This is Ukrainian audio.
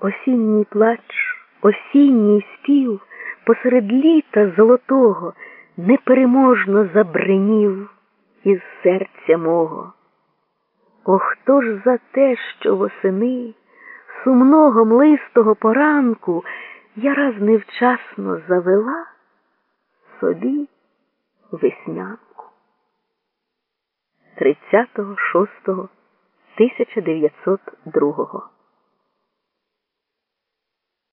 Осінній плач, осінній спів посеред літа золотого непереможно забринів із серця мого. О, хто ж за те, що восени сумного млистого поранку я раз невчасно завела собі веснянку. 30.06.1902